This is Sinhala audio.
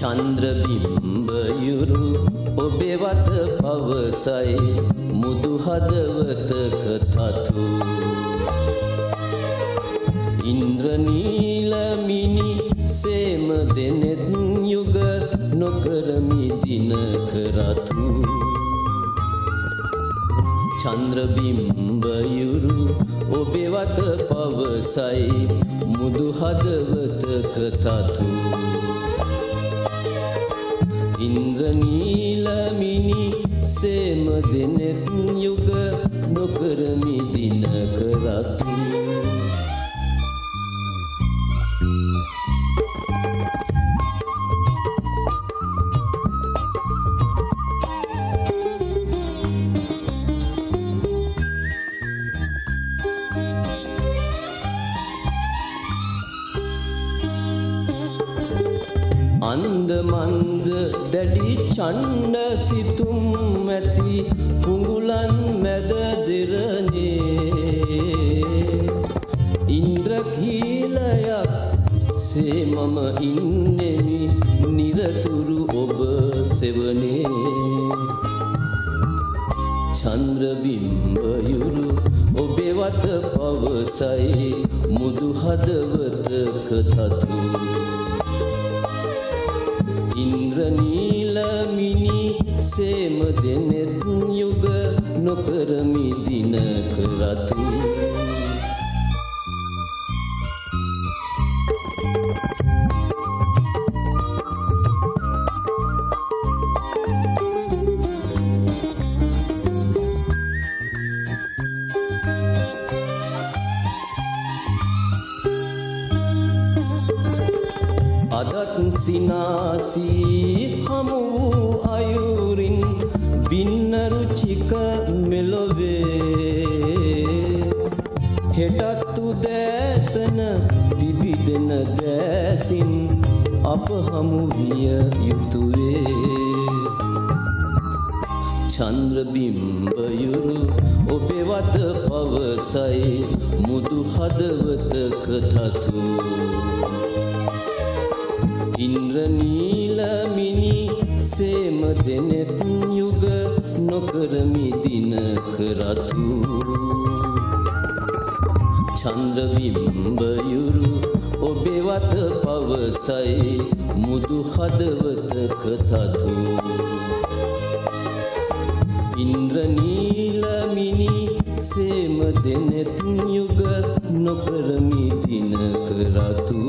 චන්ද්‍රබිම්බයුරු ඔබෙවත පවසයි මුදු හදවතක තතු. ඉන්ද්‍රනීලමිනි සේම දෙනෙත් යුග නොකරමි දිනකරතු චන්ද්‍රබිම්බයුරු ඔබෙවත පවසයි මුදු හදවතක තතු. ඉන්ද්‍රනීලමිනි සේම දෙනෙත් යුග නොකරමි දිනකරතු අන්ද මන්ද දැඩි චණ්ඩ සිතුම් ඇති කුඟුලන් මැද දෙරනේ ඉන්ද්‍රකීලයක් සේ මම ඉන්නෙමි නිරතුරු ඔබ සෙවනේ. චන්ද්‍රබිම්බයුරු ඔබෙවත පවසයි මුදු හදවතක තතු. ඉන්ද්‍රනීලමිනි සේම දෙනෙත් යුග නොකරමි අදත් සිනාසී හමු වූ අයුරින් බින්නරුචික මෙලොවේ. හෙටත් උදෑසන පිබිදෙන දෑසින් අප හමු විය යුතුවේ. චන්ද්‍රබිම්බයුරු ඔබෙවත පවසයි මුදු හදවතක තතු. ඉන්ද්‍රනීලමිනි සේම දෙනෙත් යුග නොකරමි දිනකරතු චන්ද්‍රවිම්බයුරු ඔබෙවත පවසයි මුදු හදවතක තතු ඉන්ද්‍රනීලමිනි සේම දෙනෙත් යුග නොකරමි දිනකරතු